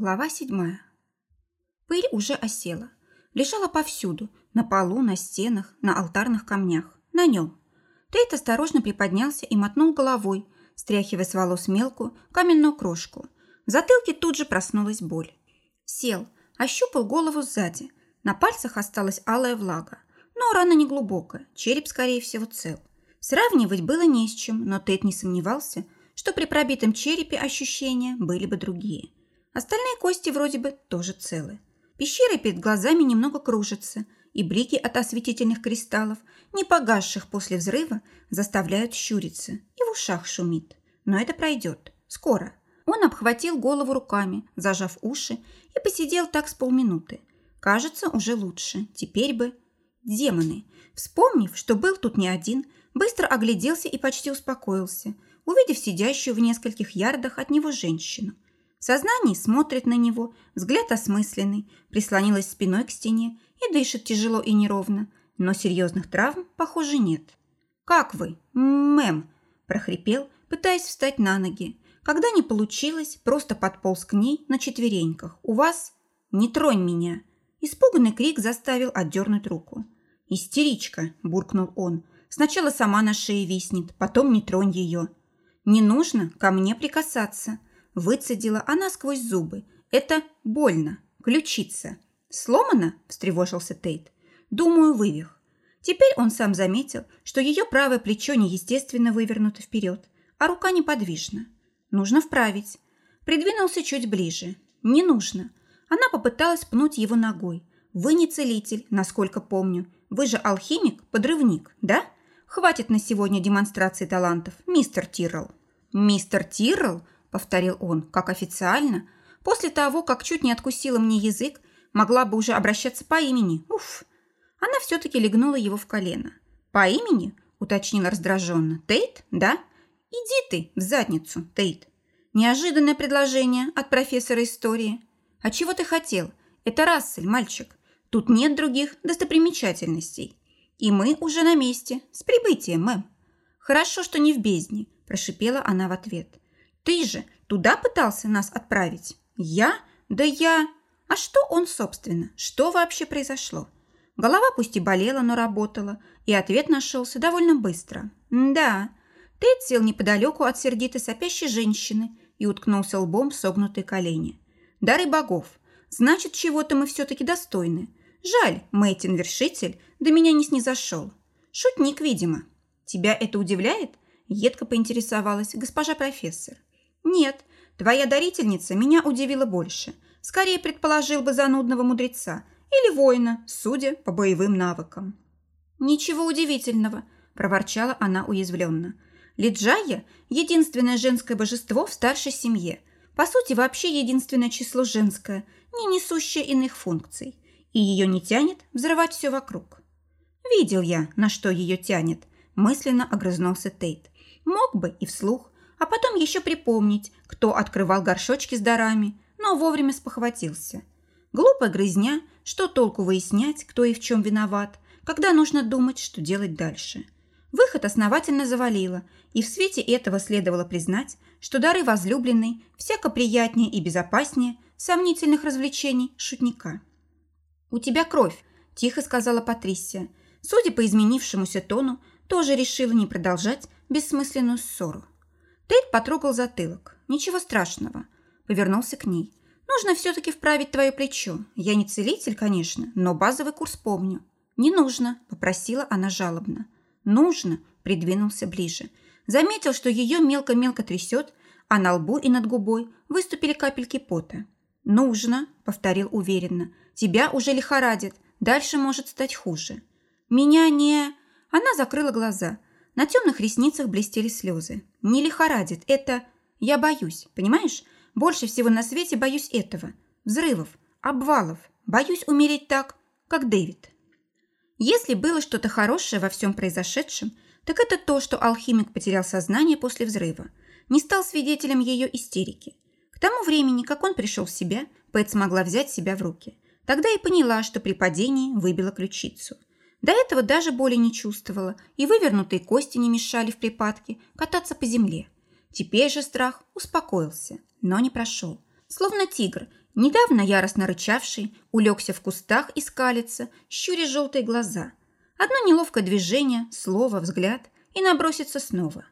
Глава седьмая. Пыль уже осела. Лежала повсюду. На полу, на стенах, на алтарных камнях. На нем. Тейт осторожно приподнялся и мотнул головой, стряхивая с волос мелкую каменную крошку. В затылке тут же проснулась боль. Сел, ощупал голову сзади. На пальцах осталась алая влага. Но рана не глубокая, череп, скорее всего, цел. Сравнивать было не с чем, но Тейт не сомневался, что при пробитом черепе ощущения были бы другие – Остальные кости вроде бы тоже целы. Пещера перед глазами немного кружится, и блики от осветительных кристаллов, не погасших после взрыва, заставляют щуриться, и в ушах шумит. Но это пройдет. Скоро. Он обхватил голову руками, зажав уши, и посидел так с полминуты. Кажется, уже лучше. Теперь бы... Демоны. Вспомнив, что был тут не один, быстро огляделся и почти успокоился, увидев сидящую в нескольких ярдах от него женщину – Сознание смотрит на него, взгляд осмысленный, прислонилась спиной к стене и дышит тяжело и неровно, но серьезных травм, похоже, нет. «Как вы, мэм?» – прохрипел, пытаясь встать на ноги. Когда не получилось, просто подполз к ней на четвереньках. «У вас? Не тронь меня!» Испуганный крик заставил отдернуть руку. «Истеричка!» – буркнул он. «Сначала сама на шее виснет, потом не тронь ее. Не нужно ко мне прикасаться!» Выцедила она сквозь зубы. «Это больно. Ключица». «Сломана?» – встревожился Тейт. «Думаю, вывих». Теперь он сам заметил, что ее правое плечо неестественно вывернуто вперед, а рука неподвижна. Нужно вправить. Придвинулся чуть ближе. Не нужно. Она попыталась пнуть его ногой. Вы не целитель, насколько помню. Вы же алхимик, подрывник, да? Хватит на сегодня демонстрации талантов, мистер Тиррелл. Мистер Тиррелл? – повторил он, как официально. После того, как чуть не откусила мне язык, могла бы уже обращаться по имени. Уф. Она все-таки легнула его в колено. «По имени?» – уточнила раздраженно. «Тейт, да? Иди ты в задницу, Тейт». Неожиданное предложение от профессора истории. «А чего ты хотел? Это Рассель, мальчик. Тут нет других достопримечательностей. И мы уже на месте. С прибытием, мэм». «Хорошо, что не в бездне», – прошипела она в ответ. Ты же туда пытался нас отправить? Я? Да я... А что он, собственно? Что вообще произошло? Голова пусть и болела, но работала, и ответ нашелся довольно быстро. Да, Тед сел неподалеку от сердитой сопящей женщины и уткнулся лбом в согнутые колени. Дары богов. Значит, чего-то мы все-таки достойны. Жаль, Мэйтин Вершитель до меня не снизошел. Шутник, видимо. Тебя это удивляет? Едко поинтересовалась госпожа профессор. «Нет, твоя дарительница меня удивила больше. Скорее предположил бы занудного мудреца или воина, судя по боевым навыкам». «Ничего удивительного», – проворчала она уязвленно. «Лиджая – единственное женское божество в старшей семье. По сути, вообще единственное число женское, не несущее иных функций. И ее не тянет взрывать все вокруг». «Видел я, на что ее тянет», – мысленно огрызнулся Тейт. «Мог бы и вслух, а потом еще припомнить, кто открывал горшочки с дарами, но вовремя спохватился. Глупая грызня, что толку выяснять, кто и в чем виноват, когда нужно думать, что делать дальше. Выход основательно завалило, и в свете этого следовало признать, что дары возлюбленной всяко приятнее и безопаснее сомнительных развлечений шутника. «У тебя кровь», – тихо сказала Патрисия. Судя по изменившемуся тону, тоже решила не продолжать бессмысленную ссору. Тейт потрогал затылок. Ничего страшного. Повернулся к ней. Нужно все-таки вправить твое плечо. Я не целитель, конечно, но базовый курс помню. Не нужно, попросила она жалобно. Нужно, придвинулся ближе. Заметил, что ее мелко-мелко трясет, а на лбу и над губой выступили капельки пота. «Нужно», — повторил уверенно. «Тебя уже лихорадит. Дальше может стать хуже». «Меня не...» Она закрыла глаза. На темных ресницах блестели слезы. «Не лихорадит, это... Я боюсь, понимаешь? Больше всего на свете боюсь этого. Взрывов, обвалов. Боюсь умереть так, как Дэвид». Если было что-то хорошее во всем произошедшем, так это то, что алхимик потерял сознание после взрыва, не стал свидетелем ее истерики. К тому времени, как он пришел в себя, Пэт смогла взять себя в руки. Тогда и поняла, что при падении выбила ключицу. До этого даже боли не чувствовала, и вывернутые кости не мешали в припадке кататься по земле. Теперь же страх успокоился, но не прошел. Словно тигр, недавно яростно рычавший, улегся в кустах и скалится, щуря желтые глаза. Одно неловкое движение, слово, взгляд, и набросится снова.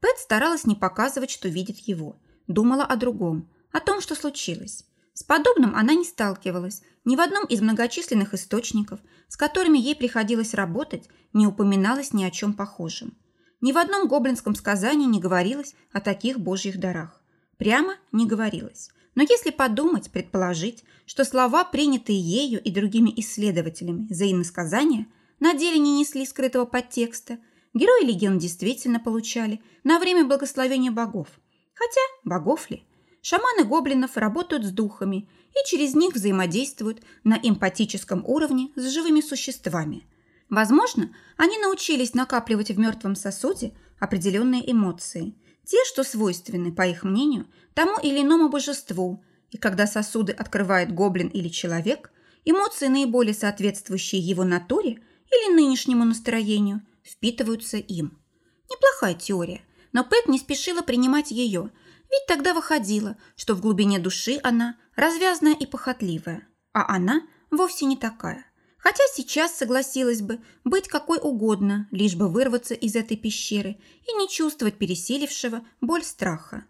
Пэт старалась не показывать, что видит его. Думала о другом, о том, что случилось. С подобным она не сталкивалась. Ни в одном из многочисленных источников, с которыми ей приходилось работать, не упоминалось ни о чем похожем. Ни в одном гоблинском сказании не говорилось о таких божьих дарах. Прямо не говорилось. Но если подумать, предположить, что слова, принятые ею и другими исследователями за иносказания, на деле не несли скрытого подтекста, герои легенд действительно получали на время благословения богов. Хотя, богов ли? Шаманы гоблинов работают с духами и через них взаимодействуют на эмпатическом уровне с живыми существами. Возможно, они научились накапливать в мертвом сосуде определенные эмоции, те, что свойственны, по их мнению, тому или иному божеству, и когда сосуды открывает гоблин или человек, эмоции, наиболее соответствующие его натуре или нынешнему настроению, впитываются им. Неплохая теория, но Пэт не спешила принимать ее – ведь тогда выходило, что в глубине души она развязная и похотливая, а она вовсе не такая. Хотя сейчас согласилась бы быть какой угодно, лишь бы вырваться из этой пещеры и не чувствовать пересилившего боль страха.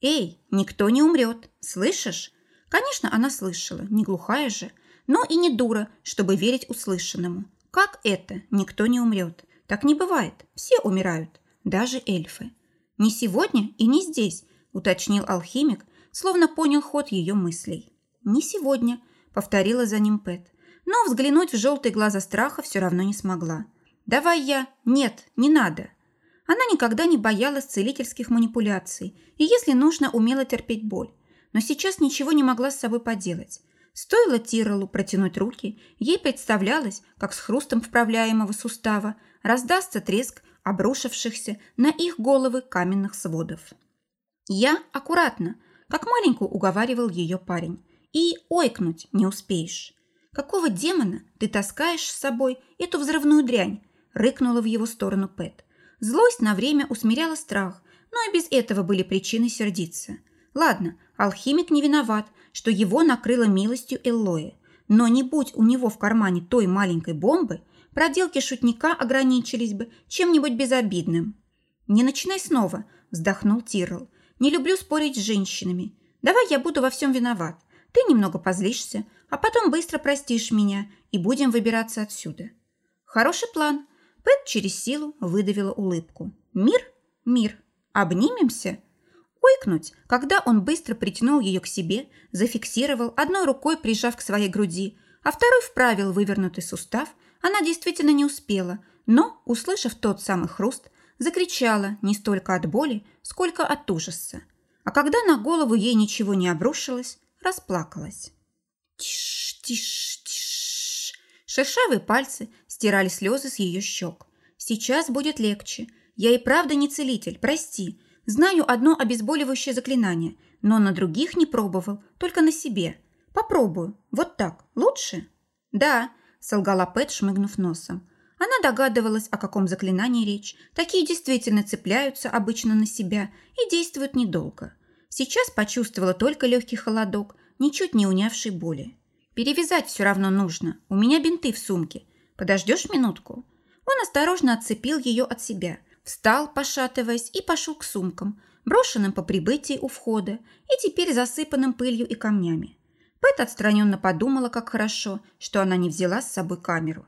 «Эй, никто не умрет, слышишь?» Конечно, она слышала, не глухая же, но и не дура, чтобы верить услышанному. Как это? Никто не умрет. Так не бывает. Все умирают, даже эльфы. Не сегодня и не здесь, уточнил алхимик, словно понял ход ее мыслей. «Не сегодня», — повторила за ним Пэт. Но взглянуть в желтые глаза страха все равно не смогла. «Давай я...» «Нет, не надо». Она никогда не боялась целительских манипуляций и, если нужно, умела терпеть боль. Но сейчас ничего не могла с собой поделать. Стоило Тиролу протянуть руки, ей представлялось, как с хрустом вправляемого сустава раздастся треск обрушившихся на их головы каменных сводов. Я аккуратно, как маленькую уговаривал ее парень. И ойкнуть не успеешь. Какого демона ты таскаешь с собой эту взрывную дрянь? Рыкнула в его сторону Пэт. Злость на время усмиряла страх, но и без этого были причины сердиться. Ладно, алхимик не виноват, что его накрыло милостью Эллои. Но не будь у него в кармане той маленькой бомбы, проделки шутника ограничились бы чем-нибудь безобидным. «Не начинай снова», – вздохнул Тирл. Не люблю спорить с женщинами. Давай я буду во всем виноват. Ты немного позлишься, а потом быстро простишь меня, и будем выбираться отсюда. Хороший план. Пэт через силу выдавила улыбку. Мир? Мир. Обнимемся? Ойкнуть, когда он быстро притянул ее к себе, зафиксировал, одной рукой прижав к своей груди, а второй вправил вывернутый сустав, она действительно не успела, но, услышав тот самый хруст, закричала не столько от боли, сколько от ужаса. А когда на голову ей ничего не обрушилось, расплакалась. Тиш, тиш, тиш. Шершавые пальцы стирали слезы с ее щек. Сейчас будет легче. Я и правда не целитель, прости. Знаю одно обезболивающее заклинание, но на других не пробовал, только на себе. Попробую. Вот так. Лучше? Да, солгала Пэт, шмыгнув носом. Она догадывалась, о каком заклинании речь. Такие действительно цепляются обычно на себя и действуют недолго. Сейчас почувствовала только легкий холодок, ничуть не унявший боли. «Перевязать все равно нужно. У меня бинты в сумке. Подождешь минутку?» Он осторожно отцепил ее от себя, встал, пошатываясь, и пошел к сумкам, брошенным по прибытии у входа и теперь засыпанным пылью и камнями. Пэт отстраненно подумала, как хорошо, что она не взяла с собой камеру.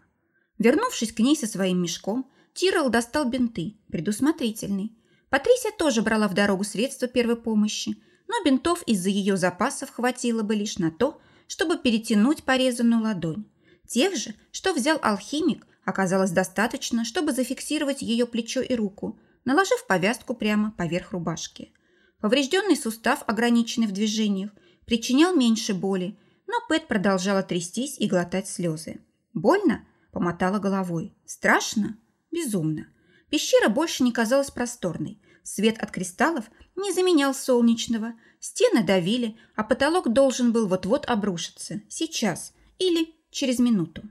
Вернувшись к ней со своим мешком, Тирол достал бинты, предусмотрительный. Патрисия тоже брала в дорогу средства первой помощи, но бинтов из-за ее запасов хватило бы лишь на то, чтобы перетянуть порезанную ладонь. Тех же, что взял алхимик, оказалось достаточно, чтобы зафиксировать ее плечо и руку, наложив повязку прямо поверх рубашки. Поврежденный сустав, ограниченный в движениях, причинял меньше боли, но Пэт продолжала трястись и глотать слезы. Больно? Помотала головой. Страшно? Безумно. Пещера больше не казалась просторной. Свет от кристаллов не заменял солнечного. Стены давили, а потолок должен был вот-вот обрушиться. Сейчас или через минуту.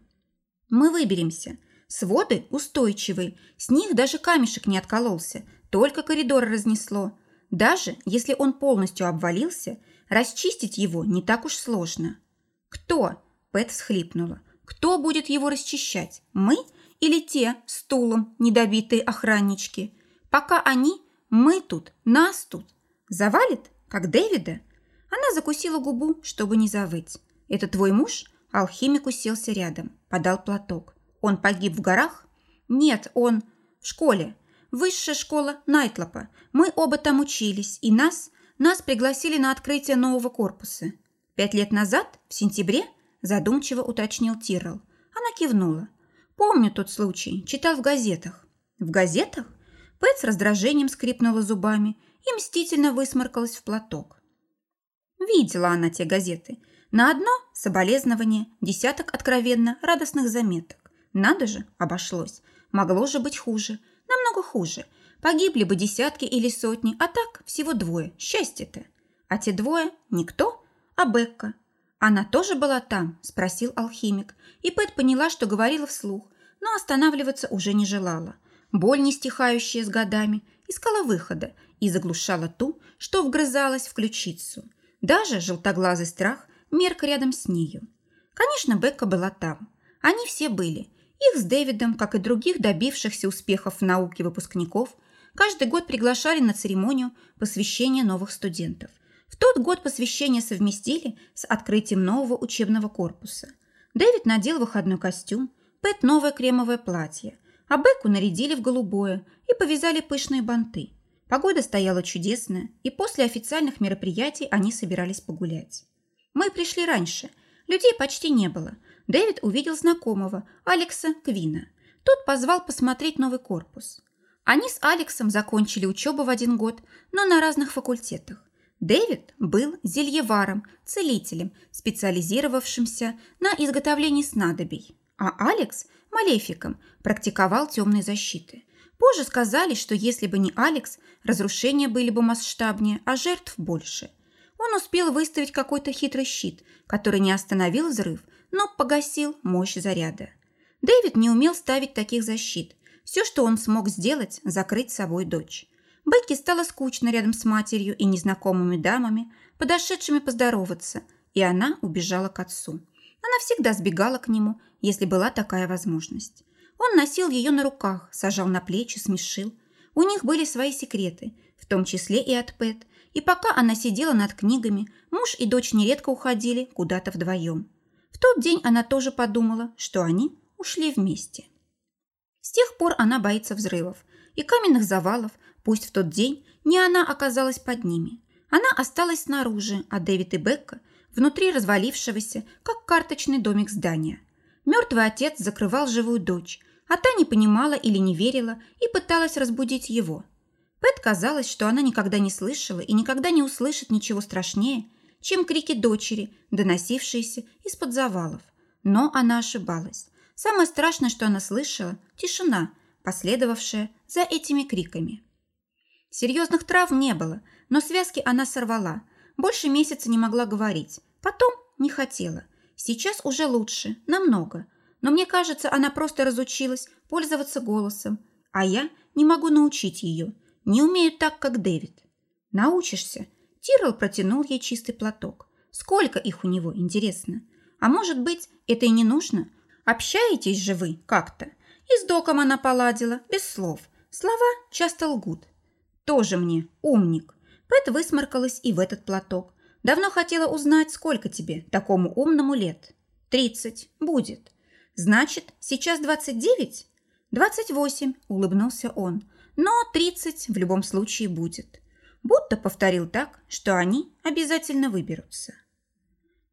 Мы выберемся. Своды устойчивые, с них даже камешек не откололся, только коридор разнесло. Даже если он полностью обвалился, Расчистить его не так уж сложно. Кто? Пэт всхлипнула. Кто будет его расчищать? Мы или те стулом недобитые охраннички? Пока они, мы тут, нас тут. Завалит, как Дэвида? Она закусила губу, чтобы не завыть. Это твой муж? Алхимик уселся рядом, подал платок. Он погиб в горах? Нет, он в школе. Высшая школа Найтлопа. Мы оба там учились, и нас, нас пригласили на открытие нового корпуса. Пять лет назад, в сентябре, задумчиво уточнил Тиррелл. Она кивнула. Помню тот случай, читал в газетах. В газетах? Пэт с раздражением скрипнула зубами и мстительно высморкалась в платок. Видела она те газеты. На одно – соболезнование, десяток откровенно радостных заметок. Надо же, обошлось. Могло же быть хуже. Намного хуже. Погибли бы десятки или сотни, а так всего двое. Счастье-то. А те двое – никто, а Бекка. Она тоже была там, спросил алхимик. И Пэт поняла, что говорила вслух, но останавливаться уже не желала. Боль, не стихающая с годами, искала выхода и заглушала ту, что вгрызалась в ключицу. Даже желтоглазый страх мерк рядом с нею. Конечно, Бекка была там. Они все были – их с Дэвидом, как и других добившихся успехов в науке выпускников, каждый год приглашали на церемонию посвящения новых студентов. В тот год посвящение совместили с открытием нового учебного корпуса. Дэвид надел выходной костюм, Пэт новое кремовое платье, а Бекку нарядили в голубое и повязали пышные банты. Погода стояла чудесная, и после официальных мероприятий они собирались погулять. Мы пришли раньше. Людей почти не было – Дэвид увидел знакомого, Алекса Квина. Тот позвал посмотреть новый корпус. Они с Алексом закончили учебу в один год, но на разных факультетах. Дэвид был зельеваром, целителем, специализировавшимся на изготовлении снадобий, а Алекс – малефиком, практиковал темные защиты. Позже сказали, что если бы не Алекс, разрушения были бы масштабнее, а жертв больше. Он успел выставить какой-то хитрый щит, который не остановил взрыв, но погасил мощь заряда. Дэвид не умел ставить таких защит. Все, что он смог сделать, закрыть собой дочь. Бекки стало скучно рядом с матерью и незнакомыми дамами, подошедшими поздороваться, и она убежала к отцу. Она всегда сбегала к нему, если была такая возможность. Он носил ее на руках, сажал на плечи, смешил. У них были свои секреты, в том числе и от Пэт, и пока она сидела над книгами, муж и дочь нередко уходили куда-то вдвоем. В тот день она тоже подумала, что они ушли вместе. С тех пор она боится взрывов и каменных завалов, пусть в тот день не она оказалась под ними. Она осталась снаружи, а Дэвид и Бекка внутри развалившегося, как карточный домик здания. Мертвый отец закрывал живую дочь, а та не понимала или не верила и пыталась разбудить его. Пэт казалось, что она никогда не слышала и никогда не услышит ничего страшнее, чем крики дочери, доносившиеся из-под завалов. Но она ошибалась. Самое страшное, что она слышала – тишина, последовавшая за этими криками. Серьезных травм не было, но связки она сорвала. Больше месяца не могла говорить. Потом не хотела. Сейчас уже лучше, намного. Но мне кажется, она просто разучилась пользоваться голосом. А я не могу научить ее. Не умею так, как Дэвид. Научишься – Тирл протянул ей чистый платок. Сколько их у него, интересно? А может быть, это и не нужно? Общаетесь же вы как-то. И с доком она поладила, без слов. Слова часто лгут. Тоже мне умник. Пэт высморкалась и в этот платок. Давно хотела узнать, сколько тебе, такому умному лет. Тридцать. Будет. Значит, сейчас двадцать девять? Двадцать восемь, улыбнулся он. Но тридцать в любом случае будет будто повторил так, что они обязательно выберутся.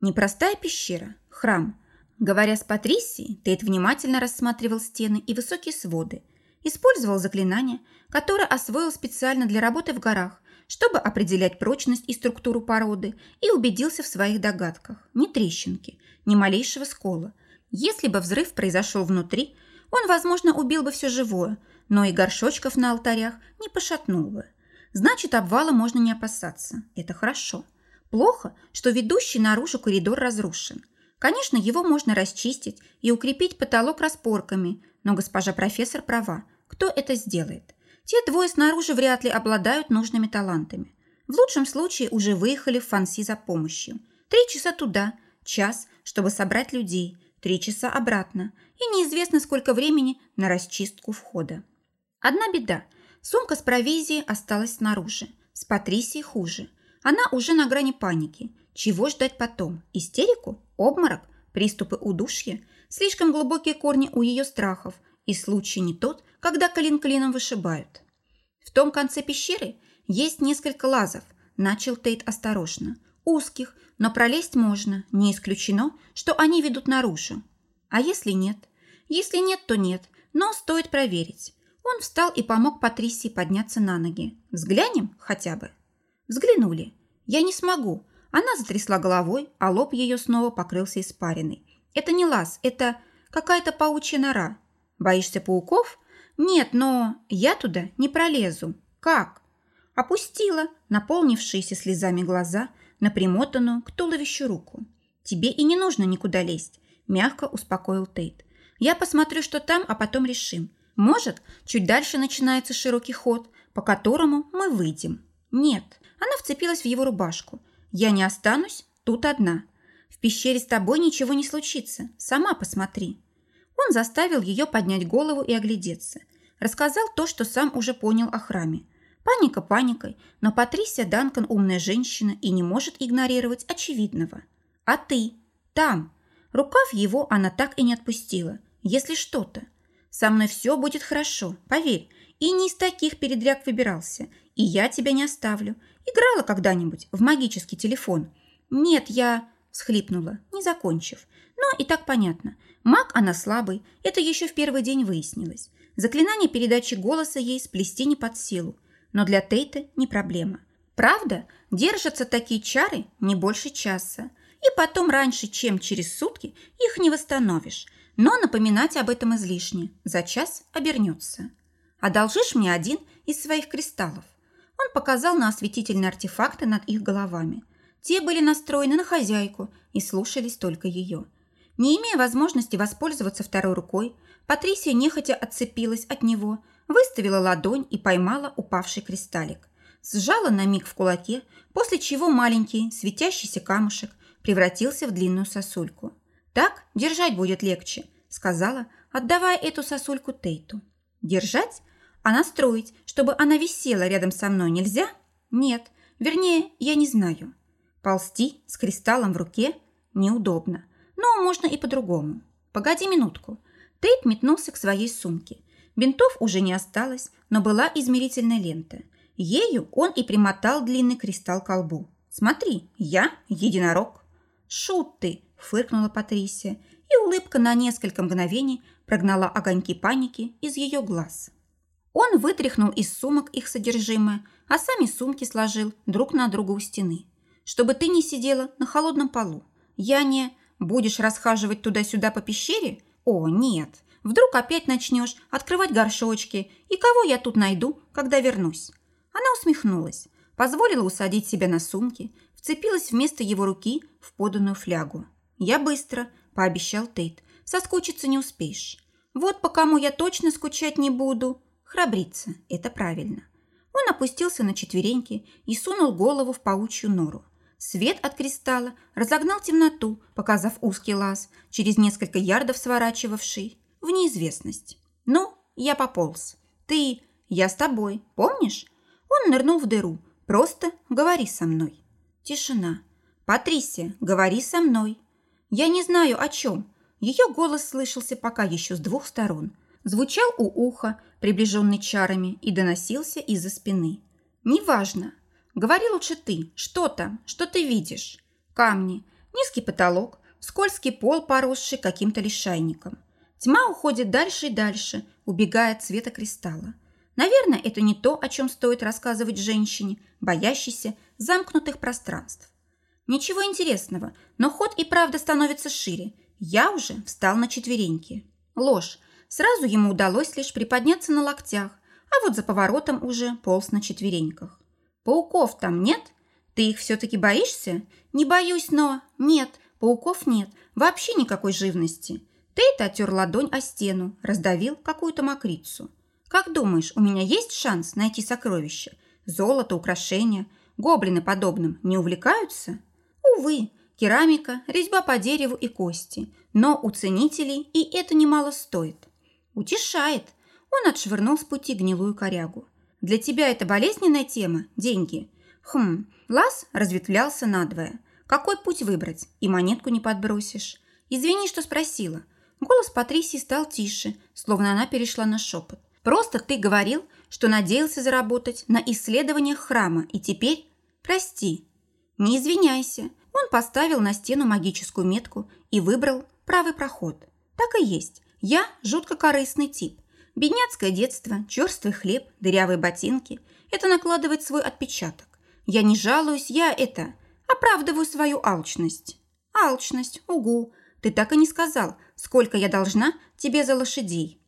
Непростая пещера, храм. Говоря с Патрисией, Тейт внимательно рассматривал стены и высокие своды, использовал заклинания, которые освоил специально для работы в горах, чтобы определять прочность и структуру породы, и убедился в своих догадках. Ни трещинки, ни малейшего скола. Если бы взрыв произошел внутри, он, возможно, убил бы все живое, но и горшочков на алтарях не пошатнул бы. Значит, обвала можно не опасаться. Это хорошо. Плохо, что ведущий наружу коридор разрушен. Конечно, его можно расчистить и укрепить потолок распорками, но госпожа профессор права. Кто это сделает? Те двое снаружи вряд ли обладают нужными талантами. В лучшем случае уже выехали в Фанси за помощью. Три часа туда, час, чтобы собрать людей, три часа обратно и неизвестно сколько времени на расчистку входа. Одна беда. Сумка с провизией осталась снаружи. С Патрисией хуже. Она уже на грани паники. Чего ждать потом? Истерику? Обморок? Приступы удушья? Слишком глубокие корни у ее страхов. И случай не тот, когда клин клином вышибают. В том конце пещеры есть несколько лазов, начал Тейт осторожно. Узких, но пролезть можно. Не исключено, что они ведут наружу. А если нет? Если нет, то нет, но стоит проверить. Он встал и помог Патрисии подняться на ноги. Взглянем хотя бы. Взглянули. Я не смогу. Она затрясла головой, а лоб ее снова покрылся испариной. Это не лаз, это какая-то паучья нора. Боишься пауков? Нет, но я туда не пролезу. Как? Опустила наполнившиеся слезами глаза на примотанную к туловищу руку. Тебе и не нужно никуда лезть, мягко успокоил Тейт. Я посмотрю, что там, а потом решим. Может, чуть дальше начинается широкий ход, по которому мы выйдем. Нет, она вцепилась в его рубашку. Я не останусь тут одна. Пещере с тобой ничего не случится. Сама посмотри. Он заставил ее поднять голову и оглядеться. Рассказал то, что сам уже понял о храме. Паника паникой, но Патрисия Данкан умная женщина и не может игнорировать очевидного. А ты? Там. Рукав его она так и не отпустила. Если что-то. Со мной все будет хорошо, поверь. И не из таких передряг выбирался. И я тебя не оставлю. Играла когда-нибудь в магический телефон. Нет, я... Схлипнула, не закончив. Но и так понятно. Маг она слабый, это еще в первый день выяснилось. Заклинание передачи голоса ей сплести не под силу. Но для Тейта не проблема. Правда, держатся такие чары не больше часа. И потом раньше, чем через сутки, их не восстановишь. Но напоминать об этом излишне. За час обернется. Одолжишь мне один из своих кристаллов. Он показал на осветительные артефакты над их головами. Те были настроены на хозяйку и слушались только ее. Не имея возможности воспользоваться второй рукой, Патрисия нехотя отцепилась от него, выставила ладонь и поймала упавший кристаллик. Сжала на миг в кулаке, после чего маленький светящийся камушек превратился в длинную сосульку. «Так держать будет легче», – сказала, отдавая эту сосульку Тейту. «Держать? А настроить, чтобы она висела рядом со мной нельзя? Нет, вернее, я не знаю. Ползти с кристаллом в руке неудобно, но можно и по-другому. Погоди минутку». Тейт метнулся к своей сумке. Бинтов уже не осталось, но была измерительная лента. Ею он и примотал длинный кристалл к колбу. «Смотри, я единорог». «Шут ты!» – фыркнула Патрисия, и улыбка на несколько мгновений прогнала огоньки паники из ее глаз. Он вытряхнул из сумок их содержимое, а сами сумки сложил друг на друга у стены. «Чтобы ты не сидела на холодном полу. Я не... Будешь расхаживать туда-сюда по пещере? О, нет. Вдруг опять начнешь открывать горшочки, и кого я тут найду, когда вернусь?» Она усмехнулась, позволила усадить себя на сумки, вцепилась вместо его руки в поданную флягу. «Я быстро», – пообещал Тейт. «Соскучиться не успеешь. Вот по кому я точно скучать не буду. Храбриться – это правильно». Он опустился на четвереньки и сунул голову в паучью нору. Свет от кристалла разогнал темноту, показав узкий лаз, через несколько ярдов сворачивавший в неизвестность. «Ну, я пополз. Ты... Я с тобой. Помнишь?» Он нырнул в дыру. «Просто говори со мной». Тишина. «Патрисия, говори со мной». Я не знаю, о чем. Ее голос слышался пока еще с двух сторон. Звучал у уха, приближенный чарами, и доносился из-за спины. «Неважно. Говори лучше ты. Что там? Что ты видишь?» «Камни. Низкий потолок. Скользкий пол, поросший каким-то лишайником. Тьма уходит дальше и дальше, убегая от цвета кристалла. Наверное, это не то, о чем стоит рассказывать женщине, боящейся замкнутых пространств. Ничего интересного, но ход и правда становится шире. Я уже встал на четвереньки. Ложь. Сразу ему удалось лишь приподняться на локтях, а вот за поворотом уже полз на четвереньках. Пауков там нет? Ты их все-таки боишься? Не боюсь, но... Нет, пауков нет. Вообще никакой живности. Тейт отер ладонь о стену, раздавил какую-то мокрицу. Как думаешь, у меня есть шанс найти сокровища? Золото, украшения – Гоблины подобным не увлекаются? Увы, керамика, резьба по дереву и кости. Но у ценителей и это немало стоит. Утешает. Он отшвырнул с пути гнилую корягу. Для тебя это болезненная тема? Деньги? Хм, лаз разветвлялся надвое. Какой путь выбрать? И монетку не подбросишь. Извини, что спросила. Голос Патрисии стал тише, словно она перешла на шепот. Просто ты говорил, что надеялся заработать на исследованиях храма, и теперь... Прости. Не извиняйся. Он поставил на стену магическую метку и выбрал правый проход. Так и есть. Я жутко корыстный тип. Бедняцкое детство, черствый хлеб, дырявые ботинки – это накладывает свой отпечаток. Я не жалуюсь, я это оправдываю свою алчность. Алчность, угу. Ты так и не сказал, сколько я должна тебе за лошадей.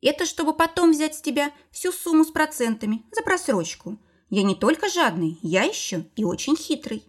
Это чтобы потом взять с тебя всю сумму с процентами за просрочку. Я не только жадный, я еще и очень хитрый.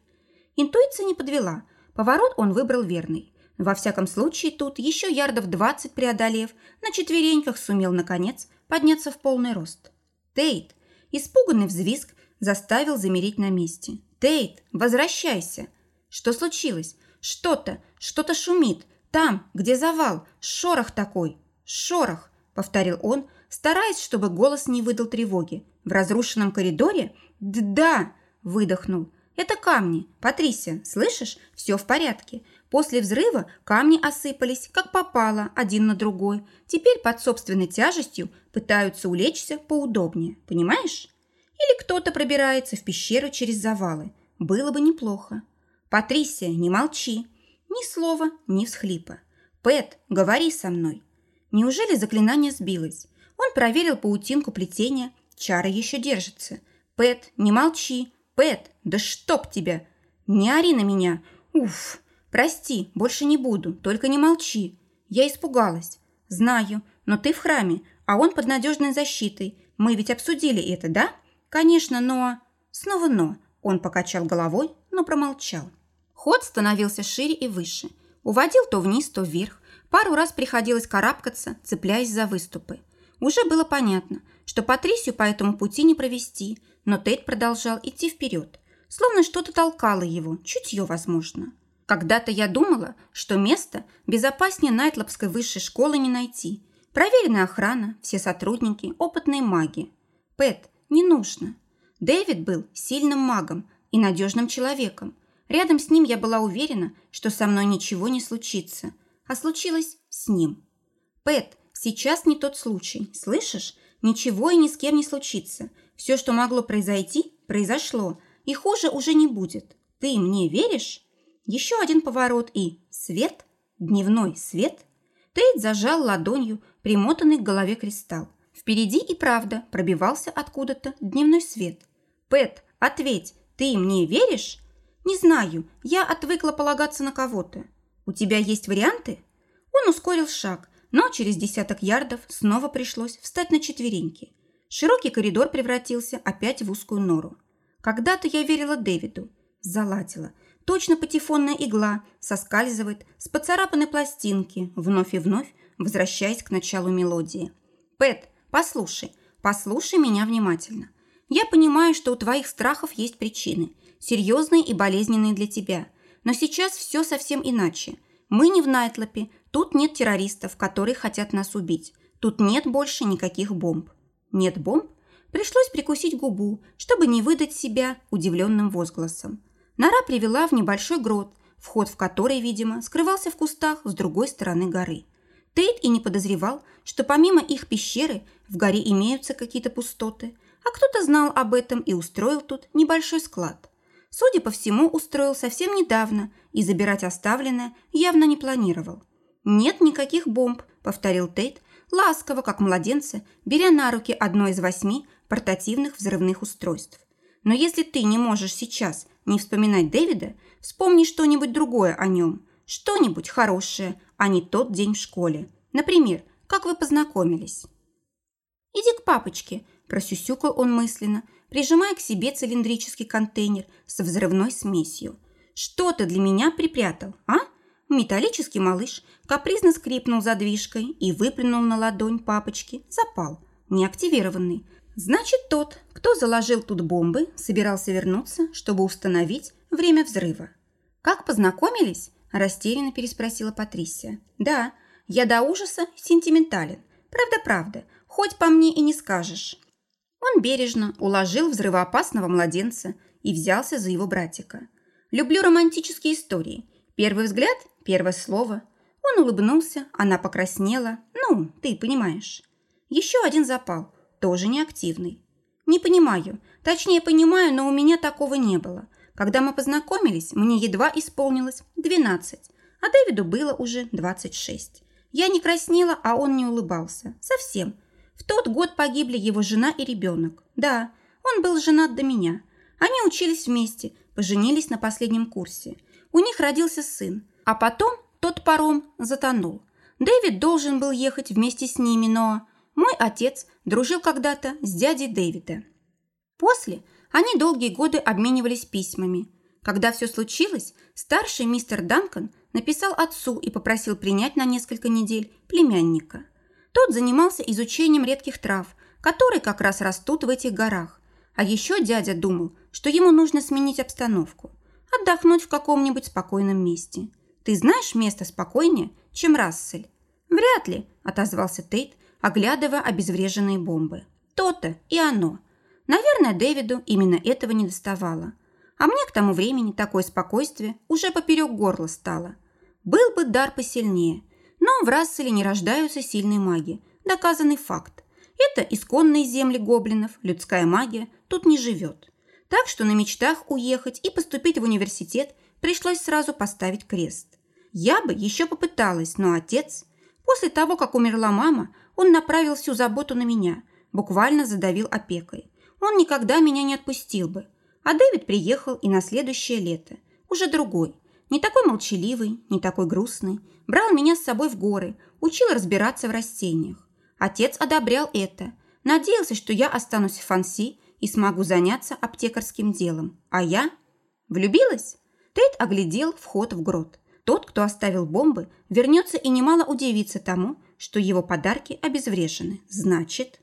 Интуиция не подвела. Поворот он выбрал верный. Во всяком случае, тут еще ярдов двадцать преодолев, на четвереньках сумел, наконец, подняться в полный рост. Тейт, испуганный взвизг, заставил замереть на месте. «Тейт, возвращайся!» «Что случилось? Что-то, что-то шумит. Там, где завал, шорох такой. Шорох!» – повторил он, стараясь, чтобы голос не выдал тревоги. «В разрушенном коридоре?» «Да!» – выдохнул. «Это камни. Патрисия, слышишь? Все в порядке. После взрыва камни осыпались, как попало, один на другой. Теперь под собственной тяжестью пытаются улечься поудобнее. Понимаешь? Или кто-то пробирается в пещеру через завалы. Было бы неплохо. Патрисия, не молчи. Ни слова, ни всхлипа. Пэт, говори со мной. Неужели заклинание сбилось? Он проверил паутинку плетения. Чара еще держится. Пэт, не молчи. Пэт, да чтоб тебя! Не ори на меня. Уф, прости, больше не буду, только не молчи. Я испугалась. Знаю, но ты в храме, а он под надежной защитой. Мы ведь обсудили это, да? Конечно, но... Снова но. Он покачал головой, но промолчал. Ход становился шире и выше. Уводил то вниз, то вверх. Пару раз приходилось карабкаться, цепляясь за выступы. Уже было понятно, что Патрисию по этому пути не провести, но Тейт продолжал идти вперед, словно что-то толкало его, чутье возможно. Когда-то я думала, что место безопаснее Найтлопской высшей школы не найти. Проверенная охрана, все сотрудники, опытные маги. Пэт, не нужно. Дэвид был сильным магом и надежным человеком. Рядом с ним я была уверена, что со мной ничего не случится. А случилось с ним. Пэт, сейчас не тот случай, слышишь? Ничего и ни с кем не случится. Все, что могло произойти, произошло, и хуже уже не будет. Ты мне веришь? Еще один поворот и свет, дневной свет. Тейт зажал ладонью примотанный к голове кристалл. Впереди и правда пробивался откуда-то дневной свет. «Пэт, ответь, ты мне веришь?» «Не знаю, я отвыкла полагаться на кого-то. У тебя есть варианты?» Он ускорил шаг, но через десяток ярдов снова пришлось встать на четвереньки. Широкий коридор превратился опять в узкую нору. Когда-то я верила Дэвиду. Заладила. Точно патефонная игла соскальзывает с поцарапанной пластинки, вновь и вновь возвращаясь к началу мелодии. «Пэт, Послушай, послушай меня внимательно. Я понимаю, что у твоих страхов есть причины, серьезные и болезненные для тебя. Но сейчас все совсем иначе. Мы не в Найтлопе, тут нет террористов, которые хотят нас убить. Тут нет больше никаких бомб. Нет бомб? Пришлось прикусить губу, чтобы не выдать себя удивленным возгласом. Нора привела в небольшой грот, вход в который, видимо, скрывался в кустах с другой стороны горы. Тейт и не подозревал, что помимо их пещеры в горе имеются какие-то пустоты, а кто-то знал об этом и устроил тут небольшой склад. Судя по всему, устроил совсем недавно и забирать оставленное явно не планировал. «Нет никаких бомб», – повторил Тейт, ласково, как младенца, беря на руки одно из восьми портативных взрывных устройств. «Но если ты не можешь сейчас не вспоминать Дэвида, вспомни что-нибудь другое о нем, что-нибудь хорошее, а не тот день в школе. Например, как вы познакомились?» «Иди к папочке», – просюсюкал он мысленно, прижимая к себе цилиндрический контейнер со взрывной смесью. «Что ты для меня припрятал, а?» Металлический малыш капризно скрипнул задвижкой и выплюнул на ладонь папочки запал, неактивированный. Значит, тот, кто заложил тут бомбы, собирался вернуться, чтобы установить время взрыва. «Как познакомились?» – растерянно переспросила Патрисия. «Да, я до ужаса сентиментален. Правда-правда, хоть по мне и не скажешь». Он бережно уложил взрывоопасного младенца и взялся за его братика. «Люблю романтические истории. Первый взгляд, первое слово. Он улыбнулся, она покраснела. Ну, ты понимаешь. Еще один запал, тоже неактивный. Не понимаю, точнее понимаю, но у меня такого не было. Когда мы познакомились, мне едва исполнилось 12, а Дэвиду было уже 26. Я не краснела, а он не улыбался. Совсем. В тот год погибли его жена и ребенок. Да, он был женат до меня. Они учились вместе, поженились на последнем курсе. У них родился сын. А потом тот паром затонул. Дэвид должен был ехать вместе с ними, но... Мой отец дружил когда-то с дядей Дэвида. После они долгие годы обменивались письмами. Когда все случилось, старший мистер Данкан написал отцу и попросил принять на несколько недель племянника. Тот занимался изучением редких трав, которые как раз растут в этих горах. А еще дядя думал, что ему нужно сменить обстановку, отдохнуть в каком-нибудь спокойном месте. Ты знаешь место спокойнее, чем Рассель? Вряд ли, отозвался Тейт, оглядывая обезвреженные бомбы. То-то и оно. Наверное, Дэвиду именно этого не доставало. А мне к тому времени такое спокойствие уже поперек горла стало. Был бы дар посильнее, но в Расселе не рождаются сильные маги. Доказанный факт. Это исконные земли гоблинов, людская магия тут не живет. Так что на мечтах уехать и поступить в университет пришлось сразу поставить крест. Я бы еще попыталась, но отец... После того, как умерла мама, он направил всю заботу на меня, буквально задавил опекой. Он никогда меня не отпустил бы. А Дэвид приехал и на следующее лето. Уже другой. Не такой молчаливый, не такой грустный. Брал меня с собой в горы, учил разбираться в растениях. Отец одобрял это. Надеялся, что я останусь в Фанси и смогу заняться аптекарским делом. А я? Влюбилась? Тейт оглядел вход в грот. Тот, кто оставил бомбы, вернется и немало удивится тому, что его подарки обезврежены. Значит...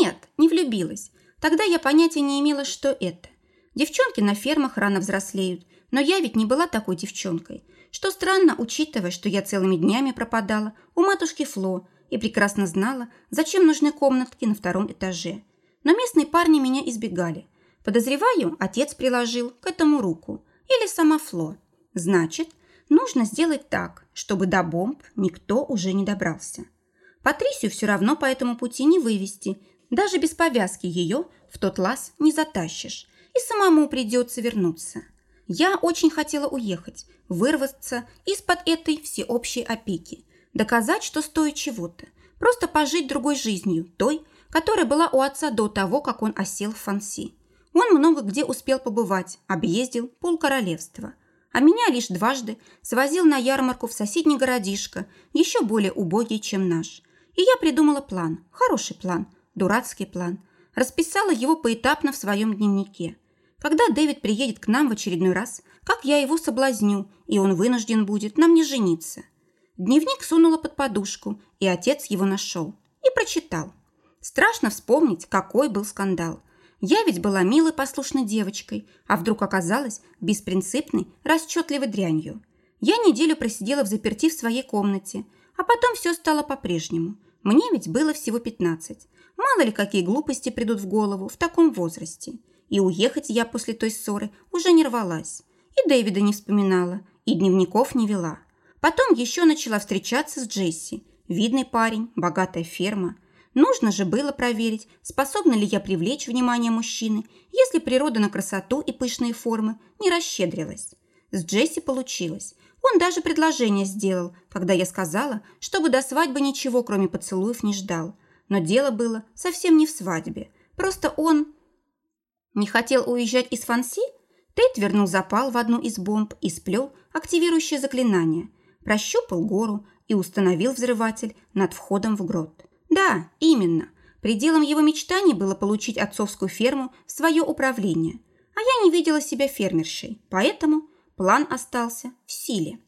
Нет, не влюбилась. Тогда я понятия не имела, что это. Девчонки на фермах рано взрослеют, но я ведь не была такой девчонкой. Что странно, учитывая, что я целыми днями пропадала у матушки Фло и прекрасно знала, зачем нужны комнатки на втором этаже. Но местные парни меня избегали. Подозреваю, отец приложил к этому руку. Или сама Фло. Значит, нужно сделать так, чтобы до бомб никто уже не добрался. Патрисию все равно по этому пути не вывести, даже без повязки ее в тот лаз не затащишь, и самому придется вернуться. Я очень хотела уехать, вырваться из-под этой всеобщей опеки, доказать, что стоит чего-то, просто пожить другой жизнью, той, которая была у отца до того, как он осел в Фанси. Он много где успел побывать, объездил полкоролевства, а меня лишь дважды свозил на ярмарку в соседний городишко, еще более убогий, чем наш. И я придумала план, хороший план – Дурацкий план. Расписала его поэтапно в своем дневнике. Когда Дэвид приедет к нам в очередной раз, как я его соблазню, и он вынужден будет на мне жениться. Дневник сунула под подушку, и отец его нашел. И прочитал. Страшно вспомнить, какой был скандал. Я ведь была милой послушной девочкой, а вдруг оказалась беспринципной, расчетливой дрянью. Я неделю просидела в заперти в своей комнате, а потом все стало по-прежнему. Мне ведь было всего пятнадцать. Мало ли какие глупости придут в голову в таком возрасте. И уехать я после той ссоры уже не рвалась. И Дэвида не вспоминала, и дневников не вела. Потом еще начала встречаться с Джесси. Видный парень, богатая ферма. Нужно же было проверить, способна ли я привлечь внимание мужчины, если природа на красоту и пышные формы не расщедрилась. С Джесси получилось. Он даже предложение сделал, когда я сказала, чтобы до свадьбы ничего, кроме поцелуев, не ждал – но дело было совсем не в свадьбе. Просто он не хотел уезжать из Фанси? Тейт вернул запал в одну из бомб и сплел активирующее заклинание. Прощупал гору и установил взрыватель над входом в грот. Да, именно. Пределом его мечтаний было получить отцовскую ферму в свое управление. А я не видела себя фермершей, поэтому план остался в силе.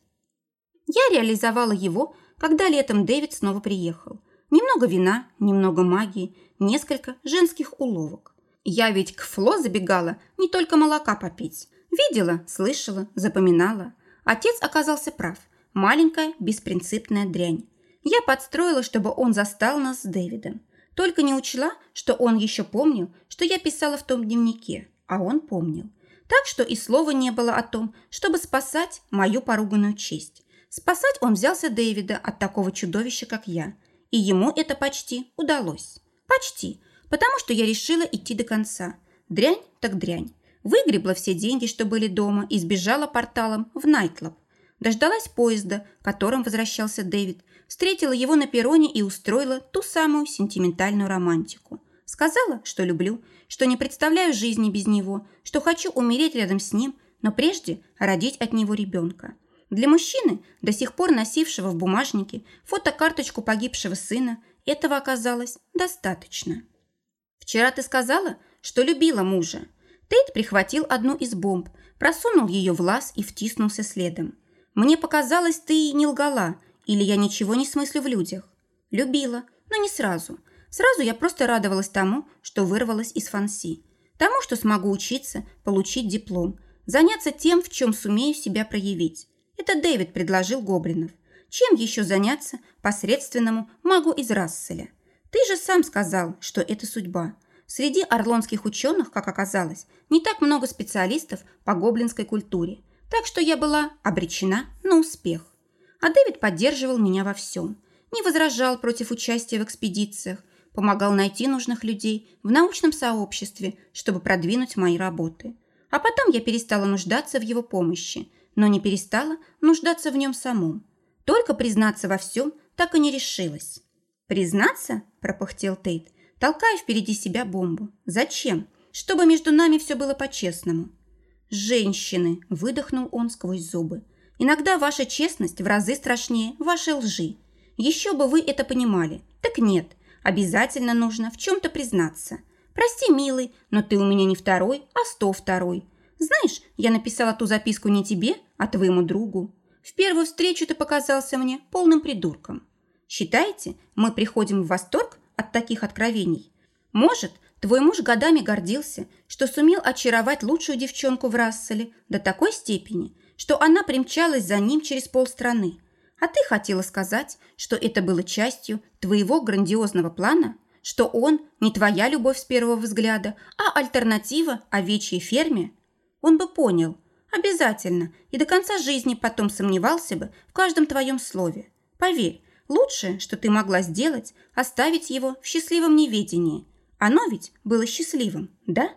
Я реализовала его, когда летом Дэвид снова приехал – Немного вина, немного магии, несколько женских уловок. Я ведь к Фло забегала не только молока попить. Видела, слышала, запоминала. Отец оказался прав. Маленькая, беспринципная дрянь. Я подстроила, чтобы он застал нас с Дэвидом. Только не учла, что он еще помнил, что я писала в том дневнике, а он помнил. Так что и слова не было о том, чтобы спасать мою поруганную честь. Спасать он взялся Дэвида от такого чудовища, как я. И ему это почти удалось. Почти. Потому что я решила идти до конца. Дрянь так дрянь. Выгребла все деньги, что были дома, и сбежала порталом в Найтлоп. Дождалась поезда, которым возвращался Дэвид, встретила его на перроне и устроила ту самую сентиментальную романтику. Сказала, что люблю, что не представляю жизни без него, что хочу умереть рядом с ним, но прежде родить от него ребенка. Для мужчины, до сих пор носившего в бумажнике фотокарточку погибшего сына, этого оказалось достаточно. «Вчера ты сказала, что любила мужа». Тейт прихватил одну из бомб, просунул ее в лаз и втиснулся следом. «Мне показалось, ты не лгала, или я ничего не смыслю в людях. Любила, но не сразу. Сразу я просто радовалась тому, что вырвалась из фанси. Тому, что смогу учиться, получить диплом, заняться тем, в чем сумею себя проявить. Это Дэвид предложил гоблинов. Чем еще заняться посредственному магу из Расселя? Ты же сам сказал, что это судьба. Среди орлонских ученых, как оказалось, не так много специалистов по гоблинской культуре, так что я была обречена на успех. А Дэвид поддерживал меня во всем. Не возражал против участия в экспедициях, помогал найти нужных людей в научном сообществе, чтобы продвинуть мои работы. А потом я перестала нуждаться в его помощи, но не перестала нуждаться в нем самом. Только признаться во всем так и не решилась. «Признаться?» – пропыхтел Тейт, толкая впереди себя бомбу. «Зачем? Чтобы между нами все было по-честному». «Женщины!» – выдохнул он сквозь зубы. Иногда ваша честность в разы страшнее вашей лжи. Еще бы вы это понимали. Так нет, обязательно нужно в чем-то признаться. Прости, милый, но ты у меня не второй, а сто второй. Знаешь, я написала ту записку не тебе, а твоему другу. В первую встречу ты показался мне полным придурком. Считаете, мы приходим в восторг от таких откровений? Может, твой муж годами гордился, что сумел очаровать лучшую девчонку в Расселе до такой степени, что она примчалась за ним через полстраны. А ты хотела сказать, что это было частью твоего грандиозного плана, что он не твоя любовь с первого взгляда, а альтернатива овечьей ферме? Он бы понял, обязательно, и до конца жизни потом сомневался бы в каждом твоем слове. Поверь, лучшее, что ты могла сделать, оставить его в счастливом неведении. Оно ведь было счастливым, да?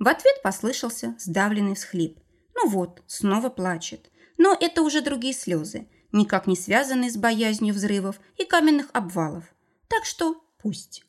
В ответ послышался сдавленный всхлип. Ну вот, снова плачет. Но это уже другие слезы, никак не связанные с боязнью взрывов и каменных обвалов. Так что пусть.